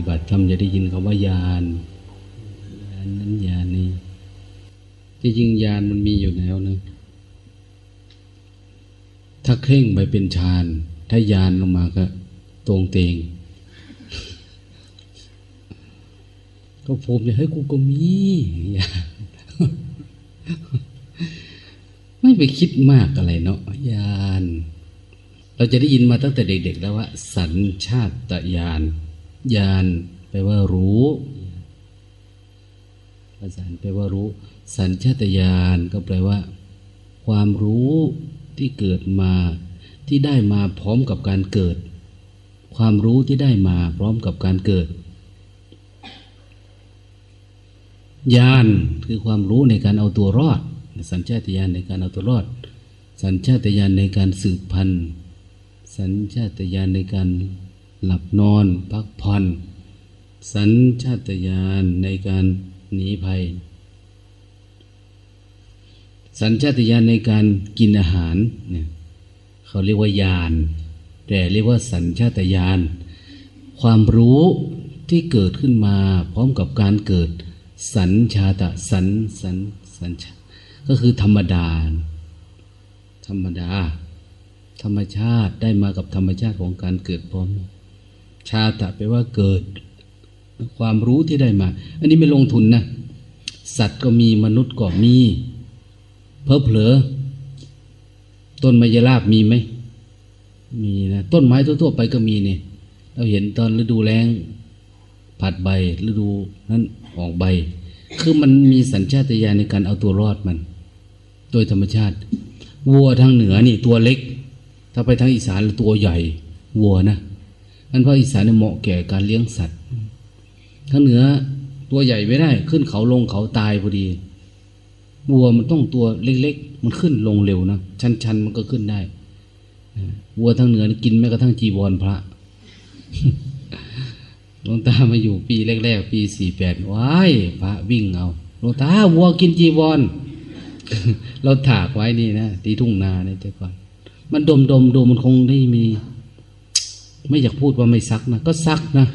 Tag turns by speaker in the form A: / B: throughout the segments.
A: ฏิบัติธรรมจะได้ยินคำว่ายานยานนั้นยานนี้ที่จริงยานมันมีอยู่แล้วนะ ถ้าเคร่งไปเป็นฌาน ถ้ายานลงมาก็ตรงเตง ก็ภูมิใจให้กูก็มียานไม่ไปคิดมากอะไรเนาะยาน เราจะได้ยินมาตั้งแต่เด็ก ๆ แล้วว่า สัญชาตญาณ ญาณแปลว่ารู้ภาษาแปลว่ารู้ สัญชาตญาณก็แปลว่า ความรู้ที่เกิดมาที่ได้มาพร้อมกับการเกิด ความรู้ที่ได้มาพร้อมกับการเกิดญาณคือความรู้ในการเอาตัวรอด สัญชาตญาณในการเอาตัวรอด สัญชาตญาณในการสืบพันธุ์ สัญชาตญาณในการ หลับนอนพักผ่อนสัญชาตญาณในการหนีภัย สัญชาตญาณในการกินอาหารเนี่ยเขาเรียกว่ายานแต่เรียกว่าสัญชาตญาณความรู้ที่เกิดขึ้นมาพร้อมกับการเกิดสัญชาตสัญสัญสัญชาก็คือธรรมดา ธรรมดา ธรรมชาติได้มากับธรรมชาติของการเกิดพร้อม ชาตะแปลว่าเกิด ความรู้ที่ได้มา อันนี้ไม่ลงทุนนะ สัตว์ก็มีมนุษย์ก็มี เพอเผลอ ต้นมะยราบมีไหม มีนะ ต้นไม้ทั่วๆไปก็มีเนี่ย เราเห็นตอนฤดูแล้งผัดใบฤดูนั้นออกใบ คือมันมีสัญชาตญาณในการเอาตัวรอดมัน โดยธรรมชาติ วัวทางเหนือนี่ตัวเล็ก ถ้าไปทางอีสานตัวใหญ่ วัวนะ อันเพราะอีสานเหมาะแก่การเลี้ยงสัตว์ทางเหนือตัวใหญ่ไม่ได้ ขึ้นเขาลงเขาตายพอดีวัวมันต้องตัวเล็กๆ มันขึ้นลงเร็วนะชันๆมันก็ขึ้นได้วัวทางเหนือกินแม้กระทั่งจีวรพระหลวงตามาอยู่ปีแรกๆ ปีสี่แปดว้ายพระวิ่งเอาหลวงตาวัวกินจีวรเราถากไว้นี่นะตีทุ่งนาเนี่ยแต่ก่อน มันดมดมดมมันคงได้มี ไม่อยากพูดว่าไม่ซักนะ ก็ซักนะ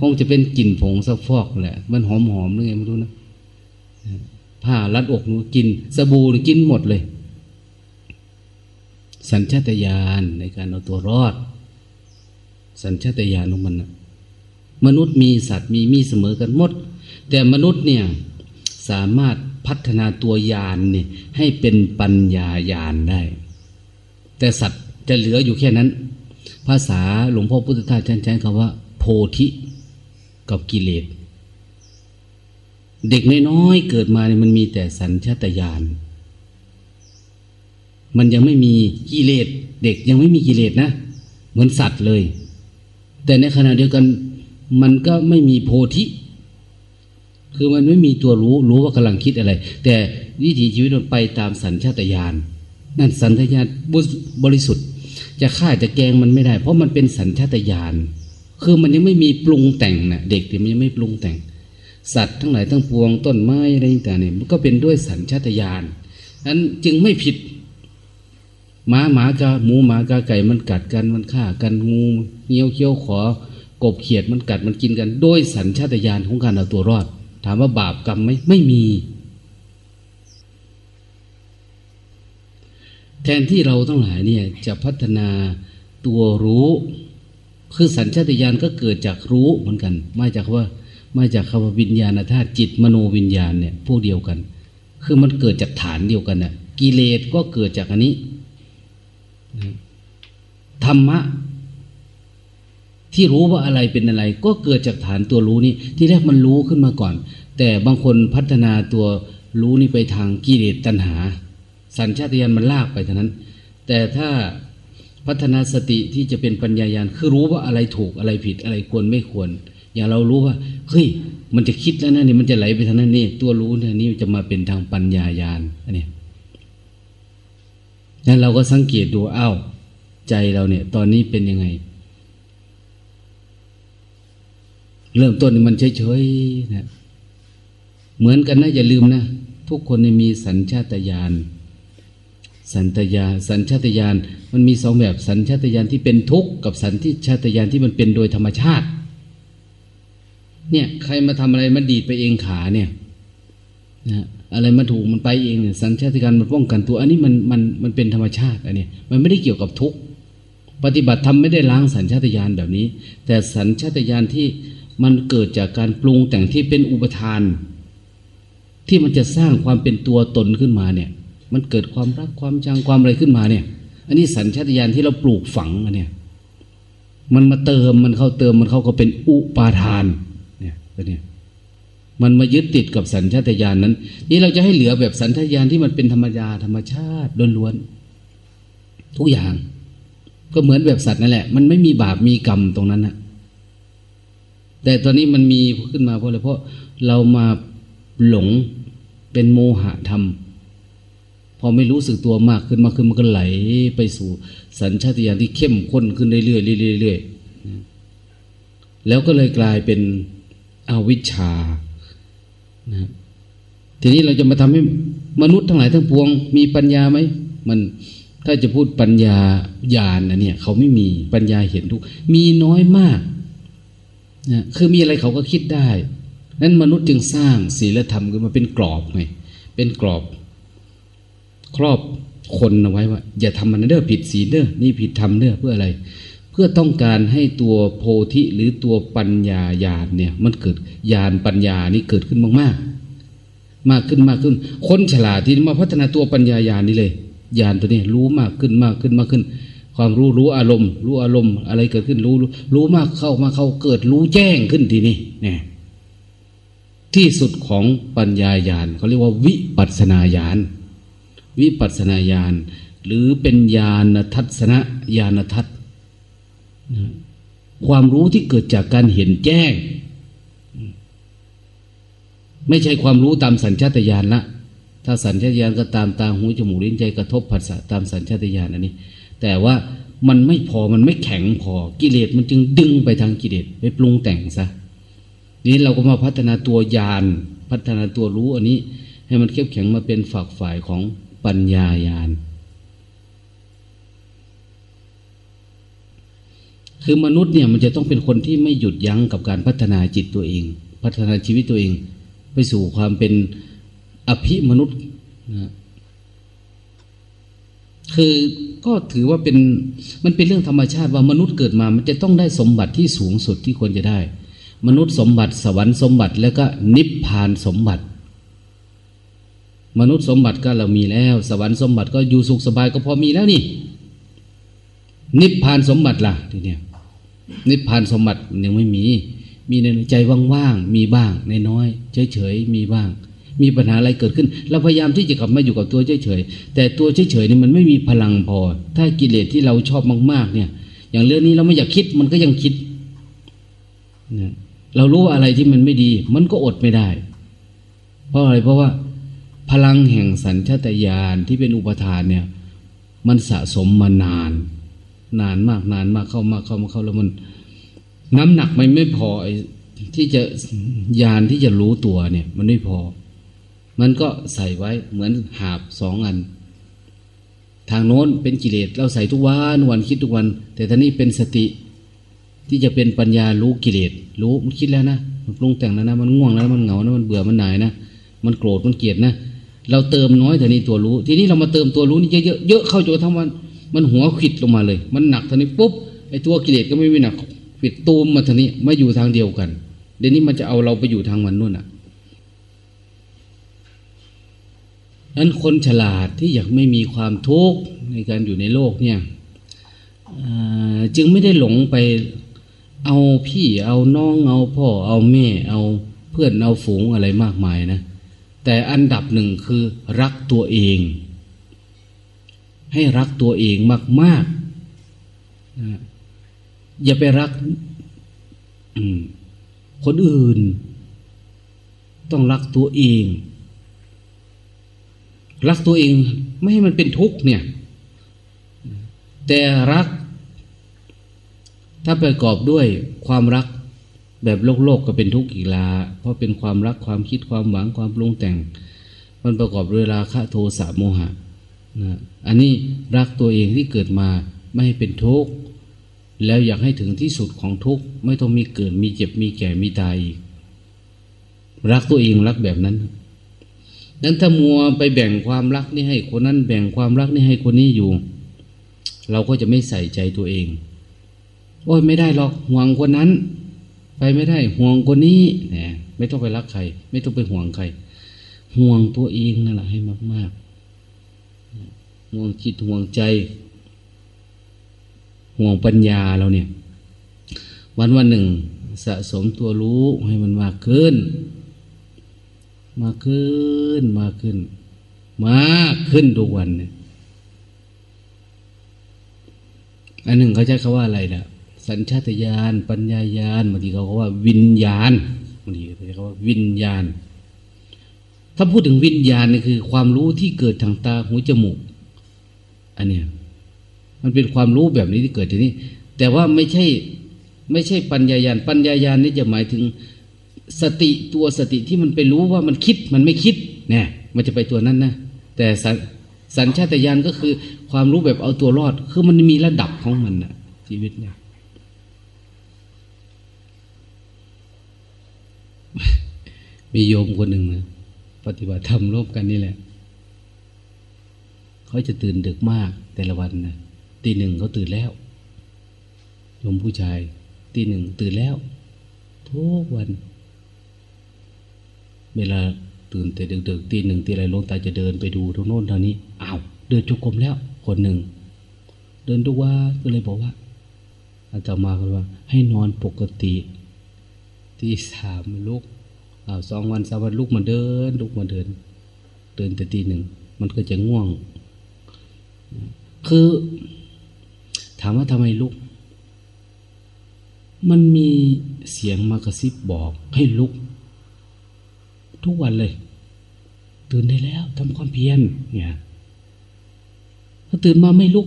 A: คงจะเป็นกลิ่นผงซักฟอกแหละ มันหอมหอมหรือไงไม่รู้นะผ้ารัดอกหนูกิน สบู่กินหมดเลย สัญชาตญาณในการเอาตัวรอด สัญชาตญาณของมันนะมนุษย์มีสัตว์มีมีเสมอกันหมด แต่มนุษย์เนี่ยสามารถพัฒนาตัวยานนี่ให้เป็นปัญญายานได้ แต่สัตว์จะเหลืออยู่แค่นั้น ภาษาหลวงพ่อพุทธทาสใช้คำว่า โพธิกับกิเลส เด็กน้อยๆเกิดมาเนี่ยมันมีแต่สัญชาตญาณมันยังไม่มีกิเลส เด็กยังไม่มีกิเลสนะเหมือนสัตว์เลย แต่ในขณะเดียวกันมันก็ไม่มีโพธิ คือมันไม่มีตัวรู้รู้ว่ากำลังคิดอะไร แต่วิถีชีวิตมันไปตามสัญชาตญาณนั่นสัญชาตญาณบริสุทธิ์ จะฆ่าจะแกงมันไม่ได้ เพราะมันเป็นสัญชาตญาณคือมันยังไม่มีปรุงแต่งนะเด็กที่มันยังไม่ปรุงแต่ง สัตว์ทั้งหลายทั้งปวงต้นไม้อะไรต่างๆเนี่ยมันก็เป็นด้วยสัญชาตญาณนั้นจึงไม่ผิดหมาหมากาหมูหมากาไก่มันกัดกันมันฆ่ากันงูเงี้ยวเขี้ยวขอกบเขียดมันกัดมันกินกัน โดยสัญชาตญาณของการเอาตัวรอด ถามว่าบาปกรรมไหมไม่มี แทนที่เราต้งหลายเนี่ยจะพัฒนาตัวรู้ คือสัญชาตญาณก็เกิดจากรู้เหมือนกัน มาจากว่ามาจากคำว่าวิญญาณธาตุจิตมโนวิญญาณเนี่ยพวกเดียวกัน คือมันเกิดจากฐานเดียวกันน่ะกิเลสก็เกิดจากอันนี้ธรรมะที่รู้ว่าอะไรเป็นอะไร ก็เกิดจากฐานตัวรู้นี้ที่แรกมันรู้ขึ้นมาก่อน แต่บางคนพัฒนาตัวรู้นี่ไปทางกิเลสตัณหา สัญชาตญาณมันลากไปเท่านั้น แต่ถ้าพัฒนาสติที่จะเป็นปัญญายาณคือรู้ว่าอะไรถูกอะไรผิดอะไรควรไม่ควร อย่างเรารู้ว่าเฮ้ยมันจะคิดแล้วนะนี่มันจะไหลไปทางนั้นนี่ตัวรู้เนี่ยนี่จะมาเป็นทางปัญญายาณอันนี้นั้นเราก็สังเกตดูอ้าวใจเราเนี่ย ตอนนี้เป็นยังไง เริ่มต้นมันเฉยๆนะเหมือนกันนะอย่าลืมนะ ทุกคนมีสัญชาตญาณ สัญตญาสัญชาตญาณมันมีสองแบบสัญชาตญาณที่เป็นทุกข์กับสัญชาตญาณที่มันเป็นโดยธรรมชาติ เนี่ยใครมาทำอะไรมันดีดไปเองขาเนี่ยนะอะไรมาถูกมันไปเองเนี่ยสัญชาติการมันป้องกันตัว อันนี้มันมันมันเป็นธรรมชาติอันนี้มันไม่ได้เกี่ยวกับทุกข์ปฏิบัติทำไม่ได้ล้างสัญชาตญาณแบบนี้ แต่สัญชาตญาณที่มันเกิดจากการปรุงแต่งที่เป็นอุปทาน ที่มันจะสร้างความเป็นตัวตนขึ้นมาเนี่ย มันเกิดความรักความชังความอะไรขึ้นมาเนี่ย อันนี้สัญชาตญาณที่เราปลูกฝังอันเนี่ย มันมาเติมมันเข้าเติมมันเข้าก็เป็นอุปาทาน เนี่ยตัวเนี้ยมันมายึดติดกับสัญชาตญาณนั้น นี่เราจะให้เหลือแบบสัญชาตญาณที่มันเป็นธรรมดาธรรมชาติล้วนๆทุกอย่าง ก็เหมือนแบบสัตว์นั่นแหละ มันไม่มีบาปมีกรรมตรงนั้นนะแต่ตอนนี้มันมีขึ้นมาเพราะอะไรเพราะเรามาหลงเป็นโมหะธรรม พอไม่รู้สึกตัวมากขึ้นมากขึ้นมันก็ไหลไปสู่สัญชาตญาณที่เข้มข้นขึ้นเรื่อยๆเรื่อยๆแล้วก็เลยกลายเป็นอวิชชานะทีนี้เราจะมาทำให้มนุษย์ทั้งหลายทั้งปวง มีปัญญาไหมมันถ้าจะพูดปัญญาญาณนะเนี่ย เขาไม่มีปัญญาเห็นทุก มีน้อยมากนะคือมีอะไรเขาก็คิดได้ นั้นมนุษย์จึงสร้างศีลธรรมขึ้นมาเป็นกรอบไงเป็นกรอบ ครอบคนเอาไว้ว่า อย่าทำมันเด้อผิดศีลเด้อนี่ผิดธรรมเด้อเพื่ออะไร เพื่อต้องการให้ตัวโพธิหรือตัวปัญญาญาณเนี่ย มันเกิดญาณปัญญานี่เกิดขึ้นมากๆ มากขึ้นมากขึ้น คนฉลาดที่มาพัฒนาตัวปัญญาญาณนี่เลยญาณตัวนี้รู้มากขึ้นมากขึ้นมากขึ้น ความรู้รู้อารมณ์ รู้อารมณ์ อะไรเกิดขึ้นรู้รู้รู้มากเข้ามาเข้าเกิดรู้แจ้งขึ้นทีนี้เนี่ยที่สุดของปัญญาญาณเขาเรียกว่าวิปัสนาญาณ วิปัสนาญาณหรือเป็นญาณทัศนะญาณทัศน์ความรู้ที่เกิดจากการเห็นแจ้ง ไม่ใช่ความรู้ตามสัญชาตญาณละ ถ้าสัญชาตญาณก็ตามตาหูจมูกลิ้นใจกระทบผัสสะตามสัญชาตญาณอันนี้ แต่ว่ามันไม่พอมันไม่แข็งพอกิเลสมันจึงดึงไปทางกิเลสไปปรุงแต่งซะนี้เราก็มาพัฒนาตัวญาณพัฒนาตัวรู้อันนี้ ให้มันเข้มแข็งมาเป็นฝักฝ่ายของ ปัญญาญาณคือมนุษย์เนี่ยมันจะต้องเป็นคนที่ไม่หยุดยั้งกับการพัฒนาจิตตัวเอง พัฒนาชีวิตตัวเอง ไปสู่ความเป็นอภิมนุษย์นะคือก็ถือว่าเป็นมันเป็นเรื่องธรรมชาติว่ามนุษย์เกิดมา มันจะต้องได้สมบัติที่สูงสุดที่ควรจะได้ มนุษย์สมบัติสวรรค์สมบัติ แล้วก็นิพพานสมบัติ มนุษย์สมบัติก็เรามีแล้ว สวรรค์สมบัติก็อยู่สุขสบายก็พอมีแล้วนี่ นิพพานสมบัติล่ะทีเนี้ยนิพพานสมบัติยังไม่มี มีในใจว่างๆมีบ้างในน้อยเฉยๆมีบ้าง มีปัญหาอะไรเกิดขึ้น เราพยายามที่จะกลับมาอยู่กับตัวเฉยๆแต่ตัวเฉยๆนี่มันไม่มีพลังพอ ถ้ากิเลสที่เราชอบมาก ๆ เนี่ย อย่างเรื่องนี้เราไม่อยากคิดมันก็ยังคิดนะเรารู้อะไรที่มันไม่ดี มันก็อดไม่ได้ เพราะอะไรเพราะว่า พลังแห่งสัญชาตญาณที่เป็นอุปทานเนี่ย มันสะสมมานาน นานมากนานมากเข้ามาเข้ามาเข้าแล้วมัน น้ำหนักมันไม่พอที่จะยานที่จะรู้ตัวเนี่ย มันไม่พอ มันก็ใส่ไว้เหมือนหาบสองอัน ทางโน้นเป็นกิเลสเราใส่ทุกวันวันคิดทุกวัน แต่ท่านี้เป็นสติ ที่จะเป็นปัญญารู้กิเลสรู้มันคิดแล้วนะมันปรุงแต่งแล้วนะมันง่วงแล้วมันเหงานะมันเบื่อมันหน่ายนะมันโกรธมันเกลียดนะ เราเติมน้อยแต่นี้ตัวรู้ ทีนี้เรามาเติมตัวรู้นี่เยอะเยอะเข้าจนกระทั้งวันมันหัวขิดลงมาเลย มันหนักท่านี้ปุ๊บไอ้ตัวกิเลสก็ไม่มีหนักขิดตูมมาท่านี้มาอยู่ทางเดียวกัน เดี๋ยวนี้มันจะเอาเราไปอยู่ทางมันนู่นอะนั้นคนฉลาดที่อยากไม่มีความทุกข์ในการอยู่ในโลกเนี่ยจึงไม่ได้หลงไปเอาพี่เอาน้องเอาพ่อเอาแม่เอาเพื่อนเอาฝูงอะไรมากมายนะ แต่อันดับหนึ่งคือรักตัวเอง ให้รักตัวเองมากๆนะอย่าไปรักคนอื่น ต้องรักตัวเอง รักตัวเองไม่ให้มันเป็นทุกข์เนี่ย แต่รัก ถ้าประกอบด้วยความรัก แบบโลกโลกก็เป็นทุกข์อีกลา เพราะเป็นความรักความคิดความหวังความปรุงแต่ง มันประกอบด้วยราคะโทสะโมหะนะอันนี้รักตัวเองที่เกิดมาไม่ให้เป็นทุกข์แล้วอยากให้ถึงที่สุดของทุกข์ไม่ต้องมีเกิดมีเจ็บมีแก่มีตายอีกรักตัวเองรักแบบนั้นนั้นถ้ามัวไปแบ่งความรักนี่ให้คนนั้นแบ่งความรักนี่ให้คนนี้อยู่ เราก็จะไม่ใส่ใจตัวเอง โอ้ยไม่ได้หรอกห่วงคนนั้น ไปไม่ได้ห่วงคนนี้เนี่ยไม่ต้องไปรักใคร ไม่ต้องไปห่วงใคร ห่วงตัวเองนั่นแหละให้มากๆห่วงจิตห่วงใจ ห่วงปัญญาเราเนี่ย วันวันหนึ่งสะสมตัวรู้ให้มันมากขึ้น มากขึ้นมากขึ้น มากขึ้นทุกวันเนี่ยอันหนึ่งเขาใช้คาว่าอะไรนะ สัญชาตญาณปัญญายาณบางทีเขาก็ว่าวิญญาณบางทีเขาใช้คำว่าวิญญาณ ถ้าพูดถึงวิญญาณนี่คือ ความรู้ที่เกิดทางตาหูจมูก อันเนี้ยมันเป็นความรู้แบบนี้ที่เกิดที่นี้แต่ว่าไม่ใช่ไม่ใช่ปัญญายาณปัญญายาณนี่จะหมายถึงสติตัวสติที่มันไปรู้ว่ามันคิดมันไม่คิดเนี่ยมันจะไปตัวนั้นนะแต่สัญชาตญาณก็คือความรู้แบบเอาตัวรอด คือมันมีระดับของมันนะชีวิตเนี่ย มีโยมคนหนึ่งนะปฏิบัติธรรมร่วมกันนี่แหละ เขาจะตื่นดึกมากแต่ละวันนะตีหนึ่งเขาตื่นแล้วโยมผู้ชายตีหนึ่งตื่นแล้ว ทุกวัน เวลาตื่นแต่ดึกๆตีหนึ่งตีอะไรลงตาจะเดินไปดูทางโน้นทางนี้อ้าวเดินจุกกลมแล้ว คนหนึ่ง เดินทุกวันก็เลยบอกว่า อาจารย์มากันว่า ให้นอนปกติ ที่สามลุก อาสองวันสามวันลุกมาเดิน ลุกมาเดิน เดินแต่ตีหนึ่ง มันก็จะง่วง คือ ถามว่าทำไมลุก มันมีเสียงมากระซิบบอกให้ลุก ทุกวันเลย ตื่นได้แล้วทำความเพียรเนี่ยถ้าตื่นมาไม่ลุก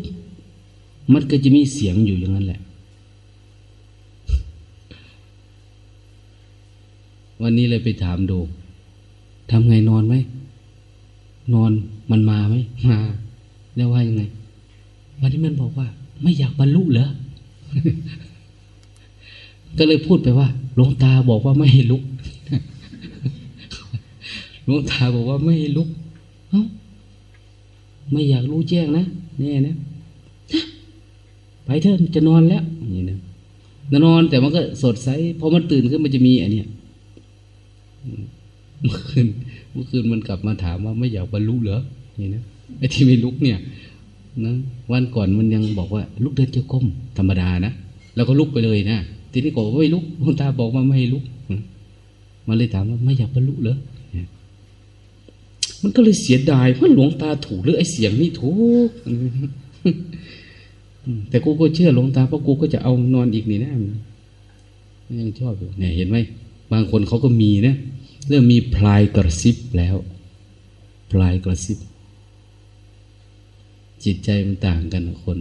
A: มันก็จะมีเสียงอยู่อย่างนั้นแหละ วันนี้เลยไปถามดูทำไงนอนไหม นอนมันมาไหมมา แล้วว่ายังไง วันนี้มันบอกว่า ไม่อยากบรรลุเหรอ ก็เลยพูดไปว่าหลวงตาบอกว่าไม่ให้ลุกหลวงตาบอกว่าไม่ให้ลุก เอ้าไม่อยากรู้แจ้งนะแน่นะไปเถอะจะนอนแล้วนี่นะนอนแต่มันก็สดใสพอมันตื่นขึ้นมันจะมีอันเนี้ย เมื่อคืนเมื่อคืนมันกลับมาถามว่าไม่อยากบรรลุเหรอนี่นะไอ้ที่ไม่ลุกเนี่ยนะวันก่อนมันยังบอกว่า ลุกเดินเจ้าก้มธรรมดานะแล้วก็ลุกไปเลยนะทีนี้ก็ไม่ลุกหลวงตาบอกว่าไม่ให้ลุกมันเลยถามว่าไม่อยากบรรลุเหรอมันก็เลยเสียดายว่าะหลวงตาถูกหรือไอ้เสียงนี่ถูกแต่กูก็เชื่อหลวงตาเพราะกูก็จะเอานอนอีกนี่นะยังชอบอยู่เนี่ยเห็นไหม บางคนเขาก็มีนะเริ่มมีพลายกระซิบแล้วพลายกระซิบ จิตใจมันต่างกันคน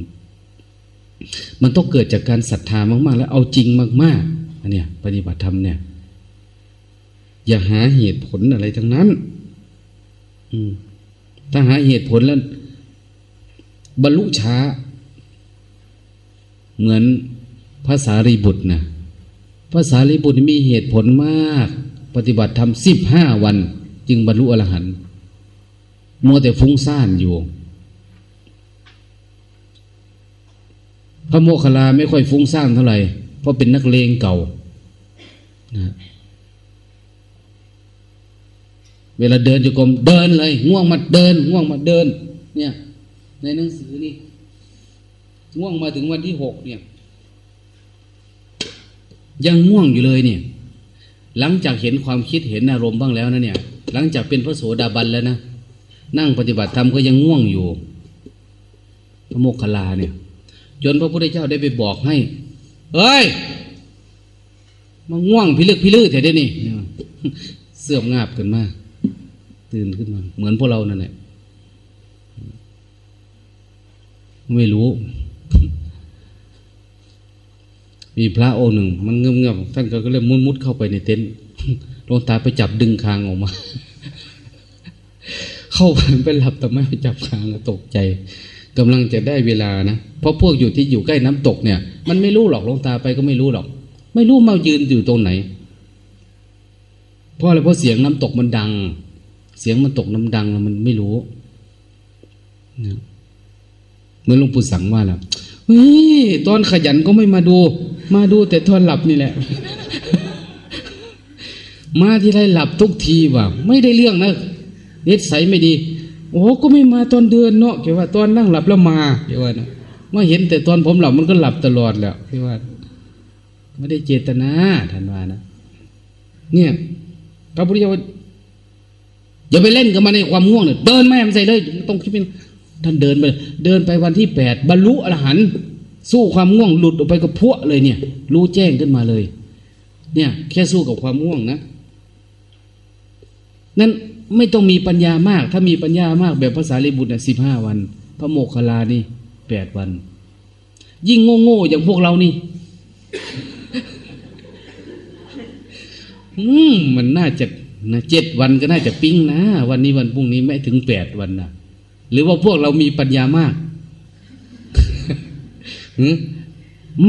A: มันต้องเกิดจากการศรัทธามาก ๆ แล้วเอาจริงมากๆอันเนี้ยปฏิบัติธรรมเนี่ย อย่าหาเหตุผลอะไรทั้งนั้น อืมถ้าหาเหตุผลแล้ว บรรลุช้า เหมือนภาษารีบุตรนะ ภาษารีบุตรมีเหตุผลมาก ปฏิบัติธรรมสิบห้าวัน จึงบรรลุอรหันต์มัวแต่ฟุ้งซ่านอยู่ พระโมคคัลลาไม่ค่อยฟุ้งซ่านเท่าไหร่ เพราะเป็นนักเลงเก่านะเวลาเดินจะกรมเดินเลย ง่วงมาเดิน ง่วงมาเดิน เนี่ย ในหนังสือนี่ ง่วงมาถึงวันที่หกเนี่ย ยังง่วงอยู่เลยเนี่ยหลังจากเห็นความคิดเห็นอารมณ์บ้างแล้วนะเนี่ย หลังจากเป็นพระโสดาบันแล้วนะนั่งปฏิบัติธรรมก็ยังง่วงอยู่ พระโมคคัลลาเนี่ยจนพระพุทธเจ้าได้ไปบอกให้เฮ้ยมาง่วงพิลึกพิลือแต่เดี๋ยวนี้เสื่อมงาบขึ้นมาก ตื่นขึ้นมา เหมือนพวกเรานั่นแหละไม่รู้ มีพระองค์หนึ่ง มันเงือบๆท่านก็เลยมุดมุดเข้าไปในเต็นท์ลงตาไปจับดึงคางออกมา เข้าไปไปหลับแต่ไม่ไปจับคางตกใจกำลังจะได้เวลานะเพราะพวกอยู่ที่อยู่ใกล้น้ำตกเนี่ย มันไม่รู้หรอกลงตาไปก็ไม่รู้หรอก ไม่รู้มายืนอยู่ตรงไหนเพราะอะไรเพราะเสียงน้ำตกมันดัง เสียงมันตกน้ำดังแล้วมันไม่รู้เมื่อหลวงปู่สั่งว่าแล้วเฮ้ยตอนขยันก็ไม่มาดู มาดูแต่ตอนหลับนี่แหละ มาที่ไรหลับทุกทีว่ะ ไม่ได้เรื่องนะนิสัยไม่ดี โอ้ก็ไม่มาตอนเดือนเนาะเกี่ว่าตอนนั่งหลับแล้วมาเกี่ว่านะมาเห็นแต่ตอนผมหลับมันก็หลับตลอดแล้วเกี่ว่า ไม่ได้เจตนาท่านว่านะเนี่ยพระพุทธเจ้าอย่าไปเล่นกับมันในความง่วงเนี่ยเดินแม่มันใส่เลย ต้องคิดเป็นท่านเดินไป เดินไปวันที่แปดบรรลุอรหันต์ สู้ความง่วงหลุดออกไปกับพวกเลยเนี่ย รู้แจ้งขึ้นมาเลย เนี่ย แค่สู้กับความง่วงนะนั่นไม่ต้องมีปัญญามาก ถ้ามีปัญญามากแบบภาษาลิบุตรเนี่ยสิบห้าวัน พระโมคคัลลานี่แปดวัน ยิ่งโง่ๆอย่างพวกเรานี่ อืมมันน่าจะนะเจ็ดวันก็น่าจะปิ้งนะ วันนี้วันพรุ่งนี้ไม่ถึงแปดวันนะหรือว่าพวกเรามีปัญญามาก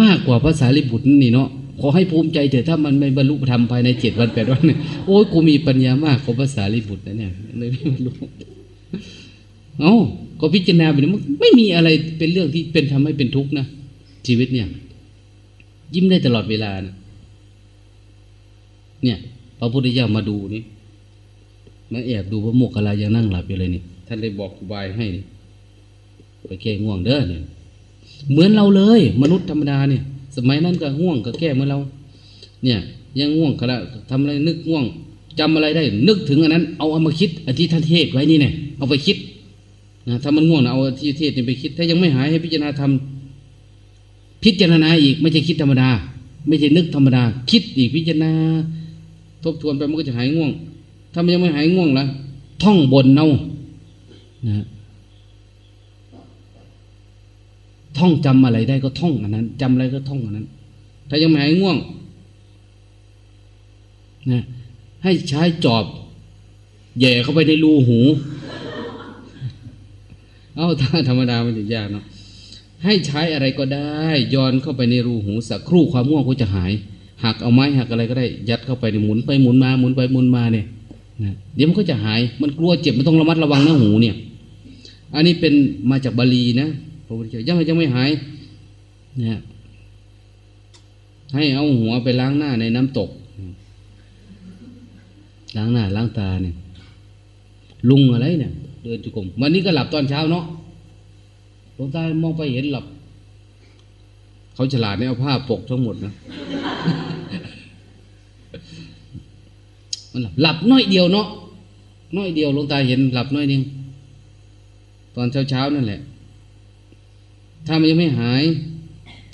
A: มากกว่าภาษาลิบุตรนี่เนาะขอให้ภูมิใจเถอะถ้ามันไม่บรรลุธรรมภายในเจ็ดวันแปดวันเนี่ยโอ้ยกูมีปัญญามากกว่าภาษาลิบุตรนะเนี่ยเลยไม่บรรลุเอ้าก็พิจารณาไปมันไม่มีอะไรเป็นเรื่องที่เป็นทำให้เป็นทุกข์นะชีวิตเนี่ย ยิ้มได้ตลอดเวลานะเนี่ยพระพุทธเจ้ามาดูนี่มาแอบดูพระโมกขลายังนั่งหลับอยู่เลยนี่ท่านเลยบอกอุบายให้นี่ไปแก้ง่วงเด้อเนี่ย เหมือนเราเลย มนุษย์ธรรมดาเนี่ย สมัยนั้นก็ง่วงก็แก้เหมือนเรา เนี่ย ยังง่วงก็ละทำอะไรนึกง่วงจำอะไรได้ นึกถึงอันนั้น เอาเอามาคิดอธิท่านเทศไว้นี่เนี่ยเอาไปคิดนะถ้ามันง่วงเอาอธิเทศนี่ไปคิด ถ้ายังไม่หายให้พิจารณาทำพิจารณาอีกไม่ใช่คิดธรรมดา ไม่ใช่นึกธรรมดา คิดอีกพิจารณา ทบทวนไปมันก็จะหายง่วง ถ้ามันยังไม่หายง่วงละท่องบนเนานะ ท่องจำอะไรได้ก็ท่องอันนั้นจำอะไรก็ท่องอันนั้น ถ้ายังไม่หายง่วงนะให้ใช้จอบแย่เข้าไปในรูหู เอาถ้าธรรมดามันจะยากเนาะให้ใช้อะไรก็ได้ย้อนเข้าไปในรูหูสักครู่ความง่วงก็จะหายหักเอาไม้หักอะไรก็ได้ ยัดเข้าไปหมุนไปหมุนมาหมุนไปหมุนมาเนี่ยนะเดี๋ยวมันก็จะหาย มันกลัวเจ็บมันต้องระมัดระวังนะหูเนี่ย อันนี้เป็นมาจากบาลีนะ ระพุทธเจ้ายังยังไม่หายนะให้เอาหัวไปล้างหน้าในน้ำตก ล้างหน้าล้างตาเนี่ย ลุงอะไรเนี่ย เดินจุกมวันนี้ก็หลับตอนเช้าเนาะหลวงตามองไปเห็นหลับ เขาฉลาดเนี่ยเอาผ้าปกทั้งหมดนะมันหลับหลับน้อยเดียวเนาะน้อยเดียวหลวงตาเห็นหลับน้อยนึงตอนเช้าเช้านั่นแหละ ถ้ามันยังไม่หาย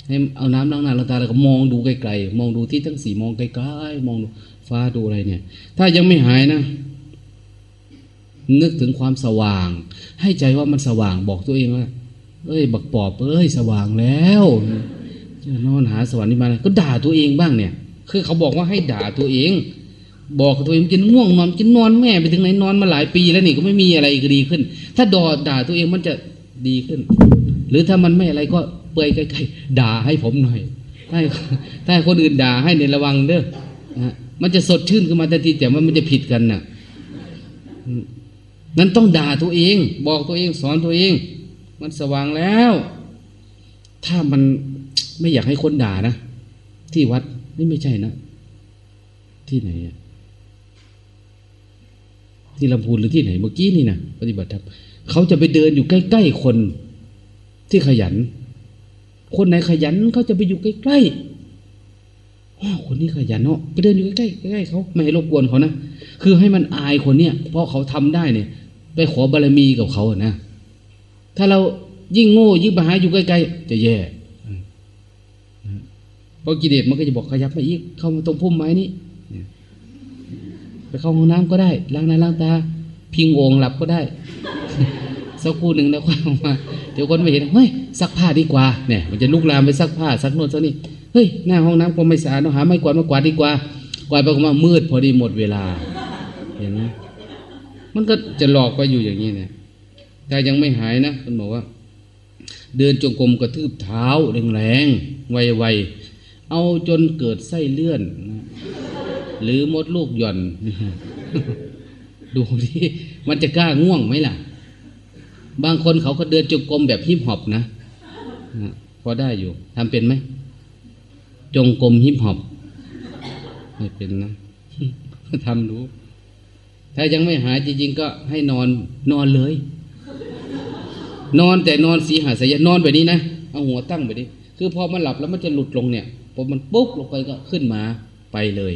A: ให้เอาน้ำล้างหน้าหลวงตาแล้วก็มองดูไกลๆมองดูที่ทั้งสี่มองไกลๆมองดูฟ้าดูอะไรเนี่ย ถ้ายังไม่หายนะ นึกถึงความสว่าง ให้ใจว่ามันสว่างบอกตัวเองว่าเอ้ย บักปอบเอ้ย สว่างแล้วนอนหาสวรรค์นี่มาก็ด่าตัวเองบ้างเนี่ย คือเขาบอกว่าให้ด่าตัวเอง บอกตัวเองกินง่วงนอนกินนอนแม่ไปถึงไหนนอนมาหลายปีแล้วนี่ก็ไม่มีอะไรดีขึ้น ถ้าดอด่าตัวเองมันจะดีขึ้น หรือถ้ามันไม่อะไรก็เปื่อยใกล้ๆด่าให้ผมหน่อยถ้าถ้าคนอื่นด่าให้ในระวังเด้อนะมันจะสดชื่นขึ้นมาทันทีแต่ว่ามันจะผิดกันน่ะนั้นต้องด่าตัวเอง บอกตัวเองสอนตัวเอง มันสว่างแล้ว ถ้ามันไม่อยากให้คนด่านะ ที่วัดนี่ไม่ใช่นะ ที่ไหนอะที่ลำพูนหรือที่ไหนเมื่อกี้นี่นะปฏิบัติธรรมเขาจะไปเดินอยู่ใกล้ ๆ คน ที่ขยัน คนไหนขยันเขาจะไปอยู่ใกล้ๆอคนนี้ขยันเนาะไปเดินอยู่ใกล้ๆใกล้ๆเขาไม่ให้รบกวนเขานะคือให้มันอายคนเนี้ยเพราะเขาทำได้เนี่ย ไปขอบารมีกับเขาอะนะถ้าเรายิ่งโง่ยิ่งไปหาอยู่ใกล้ๆจะแย่เพราะกิเลสมันก็จะบอกขยับมาอีกเข้ามาตรงพุ่มไม้นี้ไปเข้าห้องน้ำก็ได้ล้างหน้าล้างตา พิงโอ่งหลับก็ได้ สักคู่หนึ่งแล้วค่อยออกมา เดี๋ยวคนไปเห็นเฮ้ยซักผ้าดีกว่าเนี่ย มันจะลุกลามไปซักผ้าซักโน่นซักนี่เฮ้ยหน้าห้องน้ำก็ไม่สะอาดต้องหาไม้กวาดมากวาดดีกว่ากวาดไปก็มามืดพอดีหมดเวลา เห็นไหมมันก็จะหลอกไปอยู่อย่างนี้เนี่ยแต่ยังไม่หายนะคุณบอกว่า เดินจงกรมกระทืบเท้าแรงๆไวๆเอาจนเกิดไส้เลื่อนนะหรือมดลูกหย่อน ดูที่มันจะกล้าง่วงไหมล่ะ บางคนเขาก็เดินจงกรมแบบฮิปฮอปนะพอได้อยู่ทำเป็นไหม จงกรมฮิปฮอปไม่เป็นนะทำรู้ ถ้ายังไม่หายจริงๆก็ให้นอนนอนเลย นอนแต่นอนสีหาสายนอนแบบนี้นะเอาหัวตั้งแบบนี้ คือพอมันหลับแล้วมันจะหลุดลงเนี่ยพอมันปุ๊บลงไปก็ขึ้นมาไปเลย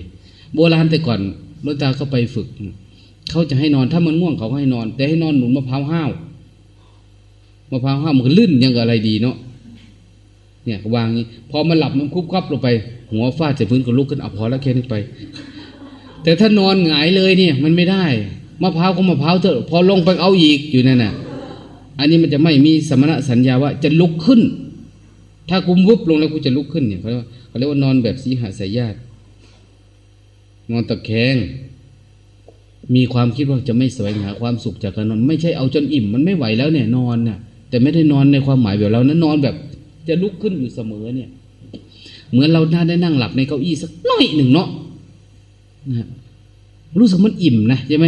A: โบราณแต่ก่อนลวงตาเขาไปฝึก เขาจะให้นอนถ้ามันง่วงเขาให้นอน แต่ให้นอนหนุนมะพร้าวห้าว มะพร้าวห้าวมันก็ลื่นยังกับอะไรดีเนาะเนี่ยวางนี้พอมันหลับมันคุบคับลงไป หัวฟาดใส่พื้นก็ลุกขึ้นเอาพอแล้วแค่นี้ไป แต่ถ้านอนหงายเลยเนี่ย มันไม่ได้มะพร้าวก็มะพร้าวเถอะพอลงไปเอาอีกอยู่นั่นน่ะ อันนี้มันจะไม่มีสมณะสัญญาว่าจะลุกขึ้น ถ้ากุมวุบลงแล้วกูจะลุกขึ้นเนี่ยเขาเรียกว่าเขาเรียกว่านอนแบบสีหาสายญาตินอนตะแคงมีความคิดว่าจะไม่แสวงหาความสุขจากการนอน ไม่ใช่เอาจนอิ่มมันไม่ไหวแล้วเนี่ยนอนน่ะ แต่ไม่ได้นอนในความหมายแบบเรานะนอนแบบ จะลุกขึ้นอยู่เสมอเนี่ย เหมือนเราน่าได้นั่งหลับในเก้าอี้สักน้อยหนึ่งเนาะนะรู้สึกมันอิ่มนะใช่ไหม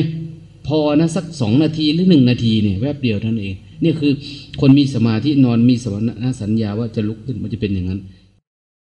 A: พอนะสักสองนาทีหรือหนึ่งนาทีเนี่ยแวบเดียวเท่านั้นเองนี่คือคนมีสมาธินอนมีสมณะสัญญาว่าจะลุกขึ้นมันจะเป็นอย่างนั้น